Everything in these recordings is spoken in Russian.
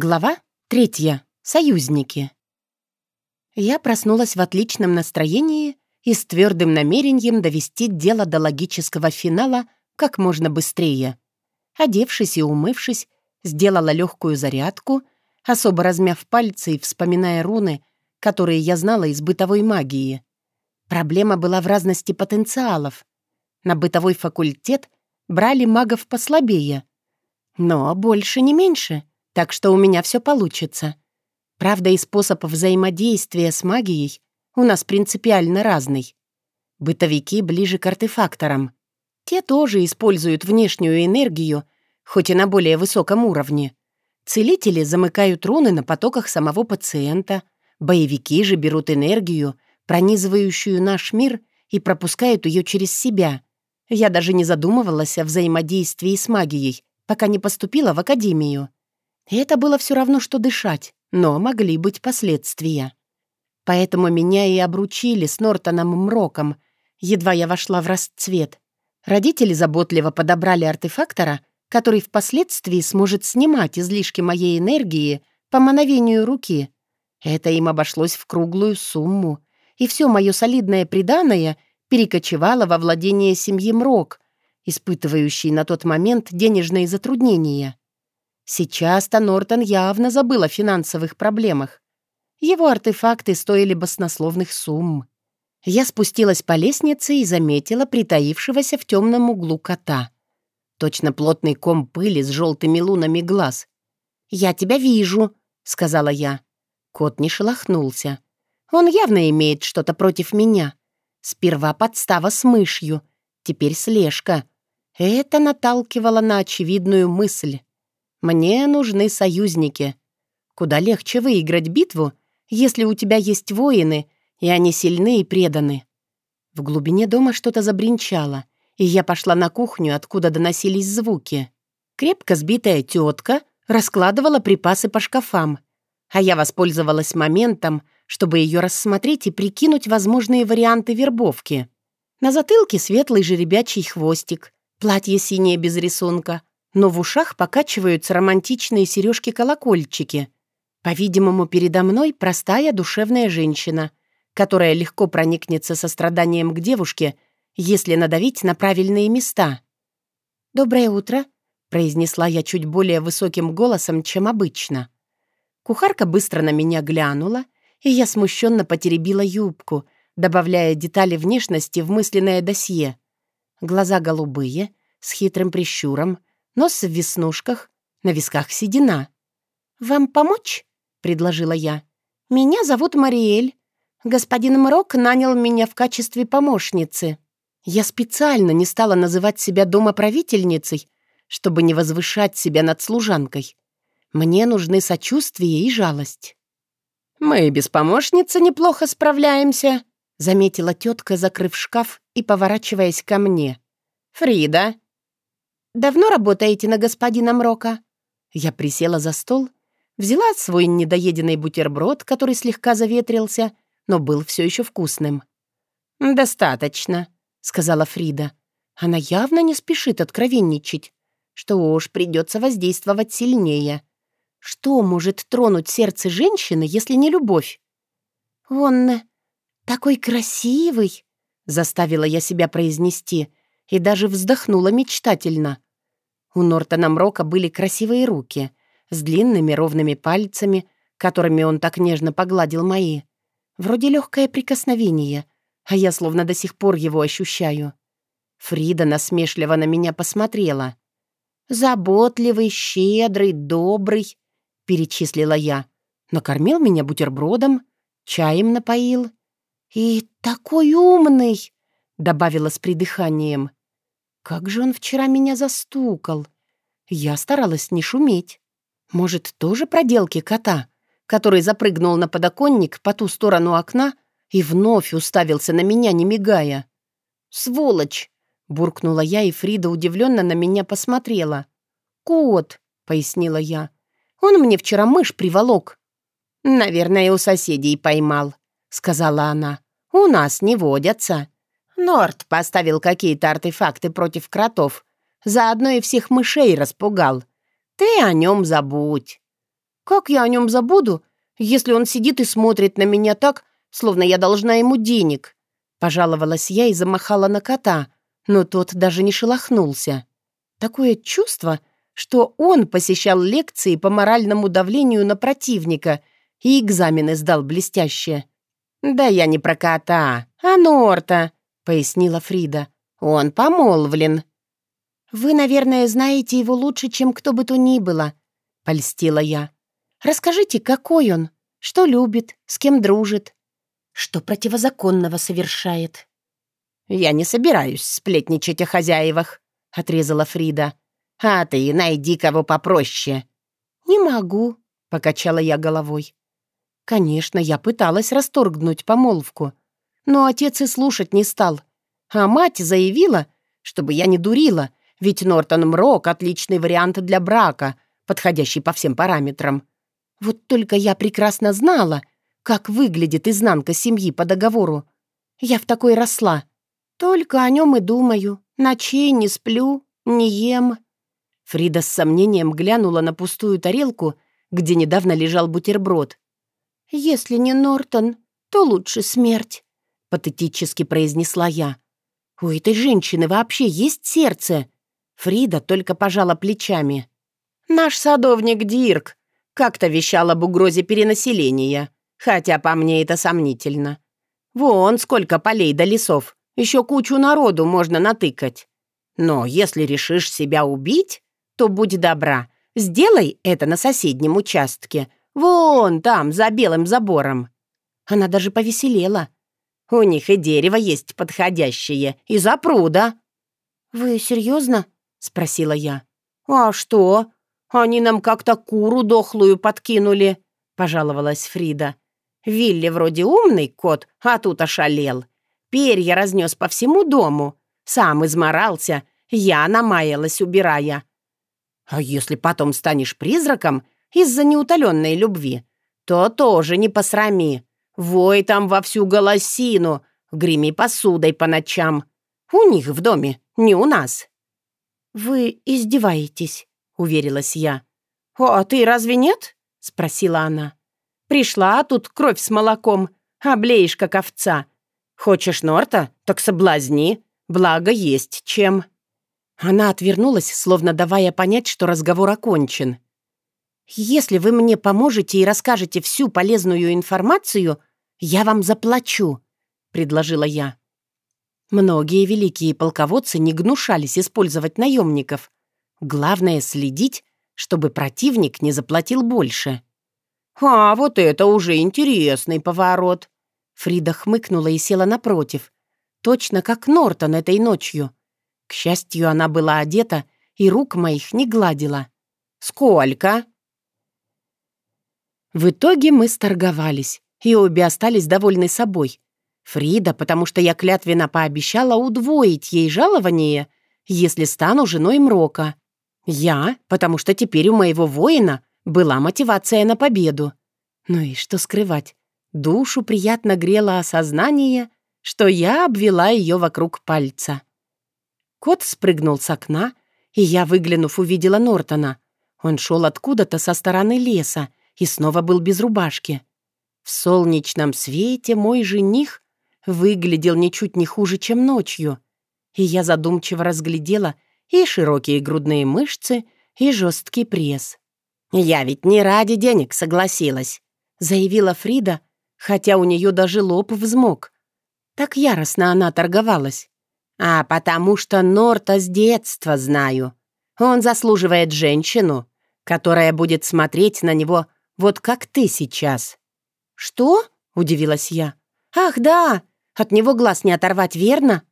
Глава третья. Союзники. Я проснулась в отличном настроении и с твердым намерением довести дело до логического финала как можно быстрее. Одевшись и умывшись, сделала легкую зарядку, особо размяв пальцы и вспоминая руны, которые я знала из бытовой магии. Проблема была в разности потенциалов. На бытовой факультет брали магов послабее, но больше не меньше — так что у меня все получится. Правда, и способ взаимодействия с магией у нас принципиально разный. Бытовики ближе к артефакторам. Те тоже используют внешнюю энергию, хоть и на более высоком уровне. Целители замыкают руны на потоках самого пациента, боевики же берут энергию, пронизывающую наш мир, и пропускают ее через себя. Я даже не задумывалась о взаимодействии с магией, пока не поступила в академию. Это было все равно, что дышать, но могли быть последствия. Поэтому меня и обручили с Нортоном Мроком, едва я вошла в расцвет. Родители заботливо подобрали артефактора, который впоследствии сможет снимать излишки моей энергии по мановению руки. Это им обошлось в круглую сумму, и все мое солидное приданое перекочевало во владение семьи Мрок, испытывающей на тот момент денежные затруднения. Сейчас-то Нортон явно забыл о финансовых проблемах. Его артефакты стоили баснословных сумм. Я спустилась по лестнице и заметила притаившегося в темном углу кота. Точно плотный ком пыли с желтыми лунами глаз. «Я тебя вижу», — сказала я. Кот не шелохнулся. Он явно имеет что-то против меня. Сперва подстава с мышью, теперь слежка. Это наталкивало на очевидную мысль. Мне нужны союзники. Куда легче выиграть битву, если у тебя есть воины, и они сильны и преданы. В глубине дома что-то забринчало, и я пошла на кухню, откуда доносились звуки. Крепко сбитая тетка раскладывала припасы по шкафам, а я воспользовалась моментом, чтобы ее рассмотреть и прикинуть возможные варианты вербовки. На затылке светлый жеребячий хвостик, платье синее без рисунка, но в ушах покачиваются романтичные сережки-колокольчики. По-видимому, передо мной простая душевная женщина, которая легко проникнется состраданием к девушке, если надавить на правильные места. «Доброе утро», — произнесла я чуть более высоким голосом, чем обычно. Кухарка быстро на меня глянула, и я смущенно потеребила юбку, добавляя детали внешности в мысленное досье. Глаза голубые, с хитрым прищуром, нос в веснушках, на висках седина. «Вам помочь?» — предложила я. «Меня зовут Мариэль. Господин Мрок нанял меня в качестве помощницы. Я специально не стала называть себя домоправительницей, чтобы не возвышать себя над служанкой. Мне нужны сочувствие и жалость». «Мы без помощницы неплохо справляемся», — заметила тетка, закрыв шкаф и поворачиваясь ко мне. «Фрида, «Давно работаете на господина Мрока?» Я присела за стол, взяла свой недоеденный бутерброд, который слегка заветрился, но был все еще вкусным. «Достаточно», — сказала Фрида. Она явно не спешит откровенничать. Что уж, придется воздействовать сильнее. Что может тронуть сердце женщины, если не любовь? «Он такой красивый», — заставила я себя произнести, и даже вздохнула мечтательно. У Нортона Мрока были красивые руки с длинными ровными пальцами, которыми он так нежно погладил мои. Вроде легкое прикосновение, а я словно до сих пор его ощущаю. Фрида насмешливо на меня посмотрела. «Заботливый, щедрый, добрый», — перечислила я. Накормил меня бутербродом, чаем напоил. «И такой умный», — добавила с придыханием. Как же он вчера меня застукал? Я старалась не шуметь. Может, тоже проделки кота, который запрыгнул на подоконник по ту сторону окна и вновь уставился на меня, не мигая. «Сволочь!» — буркнула я, и Фрида удивленно на меня посмотрела. «Кот!» — пояснила я. «Он мне вчера мышь приволок». «Наверное, у соседей поймал», — сказала она. «У нас не водятся. Норт поставил какие-то артефакты против кротов. Заодно и всех мышей распугал. Ты о нем забудь». Как я о нем забуду, если он сидит и смотрит на меня так, словно я должна ему денег?» Пожаловалась я и замахала на кота, но тот даже не шелохнулся. Такое чувство, что он посещал лекции по моральному давлению на противника и экзамены сдал блестяще. «Да я не про кота, а Норта», — пояснила Фрида. «Он помолвлен». «Вы, наверное, знаете его лучше, чем кто бы то ни было», — польстила я. «Расскажите, какой он, что любит, с кем дружит, что противозаконного совершает». «Я не собираюсь сплетничать о хозяевах», — отрезала Фрида. «А ты найди кого попроще». «Не могу», — покачала я головой. Конечно, я пыталась расторгнуть помолвку, но отец и слушать не стал. А мать заявила, чтобы я не дурила, ведь Нортон Мрок — отличный вариант для брака, подходящий по всем параметрам. Вот только я прекрасно знала, как выглядит изнанка семьи по договору. Я в такой росла. Только о нем и думаю. Ночей не сплю, не ем. Фрида с сомнением глянула на пустую тарелку, где недавно лежал бутерброд. «Если не Нортон, то лучше смерть», — патетически произнесла я. «У этой женщины вообще есть сердце?» Фрида только пожала плечами. «Наш садовник Дирк как-то вещал об угрозе перенаселения, хотя по мне это сомнительно. Вон сколько полей до лесов, еще кучу народу можно натыкать. Но если решишь себя убить, то будь добра, сделай это на соседнем участке, вон там, за белым забором». Она даже повеселела. «У них и дерево есть подходящее, и запруда». «Вы серьезно?» — спросила я. «А что? Они нам как-то куру дохлую подкинули», — пожаловалась Фрида. «Вилли вроде умный кот, а тут ошалел. Перья разнес по всему дому. Сам изморался, я намаялась, убирая. А если потом станешь призраком из-за неутоленной любви, то тоже не посрами. Вой там во всю голосину, греми посудой по ночам. У них в доме, не у нас». «Вы издеваетесь», — уверилась я. «А ты разве нет?» — спросила она. «Пришла, а тут кровь с молоком, облеешь, как овца. Хочешь Норта? Так соблазни, благо есть чем». Она отвернулась, словно давая понять, что разговор окончен. «Если вы мне поможете и расскажете всю полезную информацию, я вам заплачу», — предложила я. Многие великие полководцы не гнушались использовать наемников. Главное — следить, чтобы противник не заплатил больше. «А, вот это уже интересный поворот!» Фрида хмыкнула и села напротив, точно как Нортон этой ночью. К счастью, она была одета и рук моих не гладила. «Сколько?» В итоге мы сторговались, и обе остались довольны собой. Фрида, потому что я клятвенно пообещала удвоить ей жалование, если стану женой Мрока. Я, потому что теперь у моего воина была мотивация на победу. Ну и что скрывать? Душу приятно грело осознание, что я обвела ее вокруг пальца. Кот спрыгнул с окна, и я, выглянув, увидела Нортона. Он шел откуда-то со стороны леса и снова был без рубашки. В солнечном свете мой жених выглядел ничуть не хуже, чем ночью. И я задумчиво разглядела и широкие грудные мышцы, и жесткий пресс. «Я ведь не ради денег согласилась», — заявила Фрида, хотя у нее даже лоб взмок. Так яростно она торговалась. «А потому что Норта с детства знаю. Он заслуживает женщину, которая будет смотреть на него вот как ты сейчас». «Что?» — удивилась я. «Ах, да! От него глаз не оторвать, верно?»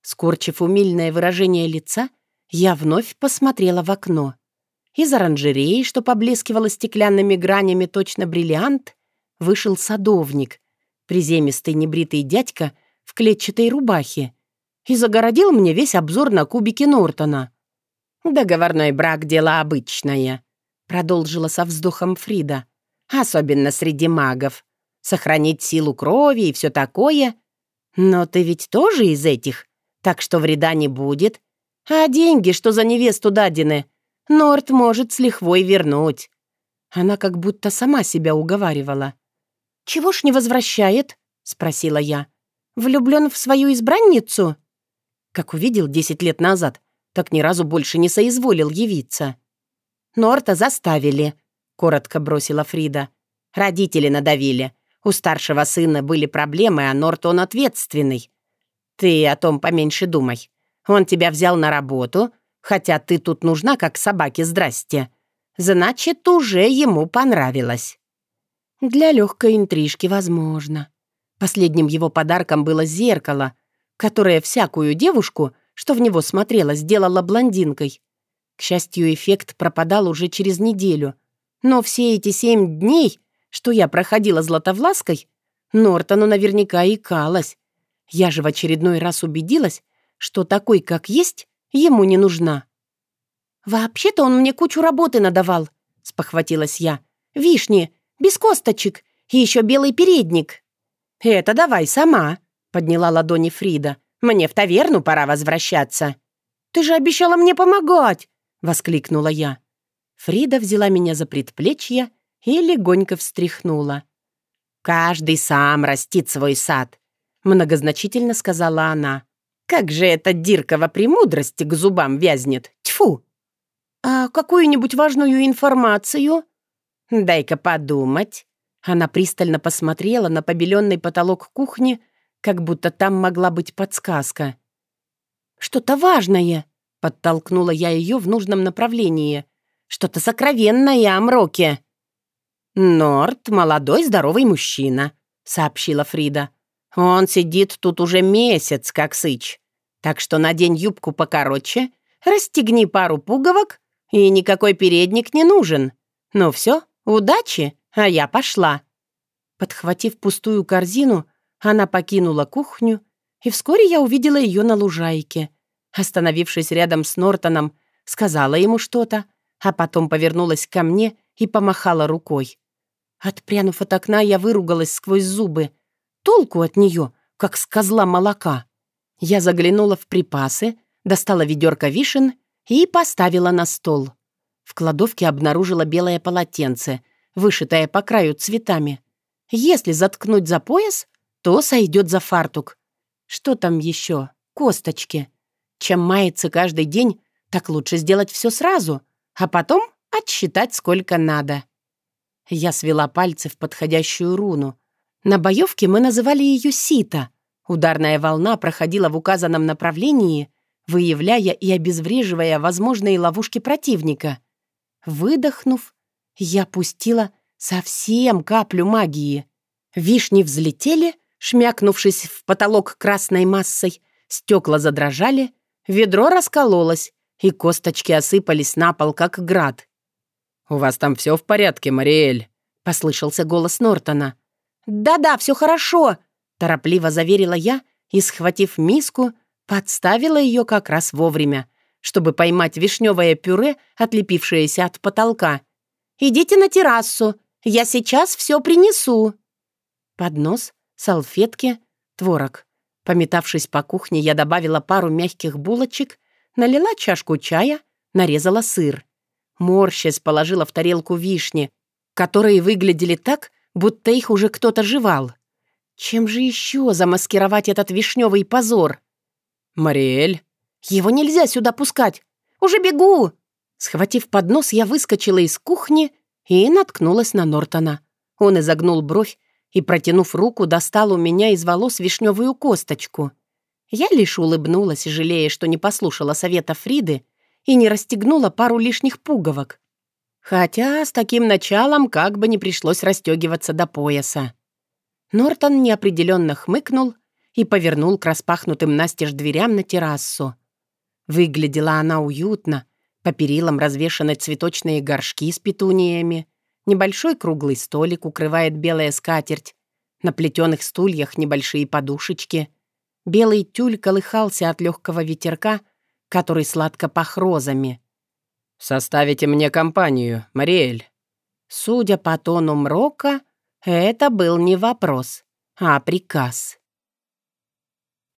Скорчив умильное выражение лица, я вновь посмотрела в окно. Из оранжереи, что поблескивало стеклянными гранями точно бриллиант, вышел садовник, приземистый небритый дядька в клетчатой рубахе, и загородил мне весь обзор на кубики Нортона. «Договорной брак — дело обычное», — продолжила со вздохом Фрида. «Особенно среди магов. Сохранить силу крови и все такое — но ты ведь тоже из этих, так что вреда не будет. А деньги, что за невесту дадены, Норт может с лихвой вернуть. Она как будто сама себя уговаривала. «Чего ж не возвращает?» — спросила я. «Влюблен в свою избранницу?» Как увидел десять лет назад, так ни разу больше не соизволил явиться. «Норта заставили», — коротко бросила Фрида. «Родители надавили. У старшего сына были проблемы, а Норт он ответственный. Ты о том поменьше думай. Он тебя взял на работу, хотя ты тут нужна, как собаке здрасте. Значит, уже ему понравилось». Для легкой интрижки возможно. Последним его подарком было зеркало, которое всякую девушку, что в него смотрела, сделала блондинкой. К счастью, эффект пропадал уже через неделю. Но все эти семь дней, что я проходила златовлаской, Нортону наверняка икалась. Я же в очередной раз убедилась, что такой, как есть, ему не нужна. «Вообще-то он мне кучу работы надавал», — спохватилась я. «Вишни, без косточек и еще белый передник». «Это давай сама», — подняла ладони Фрида. «Мне в таверну пора возвращаться». «Ты же обещала мне помогать!» — воскликнула я. Фрида взяла меня за предплечье и легонько встряхнула. «Каждый сам растит свой сад», — многозначительно сказала она. «Как же эта диркова премудрости к зубам вязнет! Тьфу!» «А какую-нибудь важную информацию?» «Дай-ка подумать». Она пристально посмотрела на побеленный потолок кухни, как будто там могла быть подсказка. «Что-то важное!» — подтолкнула я ее в нужном направлении. «Что-то сокровенное о Мроке!» «Норт — молодой здоровый мужчина», — сообщила Фрида. «Он сидит тут уже месяц, как сыч. Так что надень юбку покороче, расстегни пару пуговок, и никакой передник не нужен. Ну все, удачи, а я пошла». Подхватив пустую корзину, она покинула кухню, и вскоре я увидела ее на лужайке. Остановившись рядом с Нортоном, сказала ему что-то, а потом повернулась ко мне и помахала рукой. Отпрянув от окна, я выругалась сквозь зубы. Толку от нее, как с козла молока. Я заглянула в припасы, достала ведерко вишен и поставила на стол. В кладовке обнаружила белое полотенце, вышитое по краю цветами. Если заткнуть за пояс, то сойдет за фартук. Что там еще? Косточки. Чем мается каждый день, так лучше сделать все сразу, а потом отсчитать сколько надо. Я свела пальцы в подходящую руну. На боевке мы называли ее сито. Ударная волна проходила в указанном направлении, выявляя и обезвреживая возможные ловушки противника. Выдохнув, я пустила совсем каплю магии. Вишни взлетели, шмякнувшись в потолок красной массой, стекла задрожали, ведро раскололось, и косточки осыпались на пол, как град. «У вас там все в порядке, Мариэль?» — послышался голос Нортона. «Да-да, все хорошо», — торопливо заверила я и, схватив миску, подставила ее как раз вовремя, чтобы поймать вишневое пюре, отлепившееся от потолка. «Идите на террасу, я сейчас все принесу». Поднос, салфетки, творог. Пометавшись по кухне, я добавила пару мягких булочек, налила чашку чая, нарезала сыр. Морщась положила в тарелку вишни, которые выглядели так, будто их уже кто-то жевал. Чем же еще замаскировать этот вишневый позор? «Мариэль?» «Его нельзя сюда пускать! Уже бегу!» Схватив поднос, я выскочила из кухни и наткнулась на Нортона. Он изогнул бровь и, протянув руку, достал у меня из волос вишневую косточку. Я лишь улыбнулась, жалея, что не послушала совета Фриды и не расстегнула пару лишних пуговок. Хотя с таким началом как бы не пришлось расстегиваться до пояса. Нортон неопределенно хмыкнул и повернул к распахнутым настежь дверям на террасу. Выглядела она уютно, по перилам развешаны цветочные горшки с петуниями, небольшой круглый столик укрывает белая скатерть, на плетеных стульях небольшие подушечки. Белый тюль колыхался от легкого ветерка — который сладко пах розами. «Составите мне компанию, Мариэль». Судя по тону Мрока, это был не вопрос, а приказ.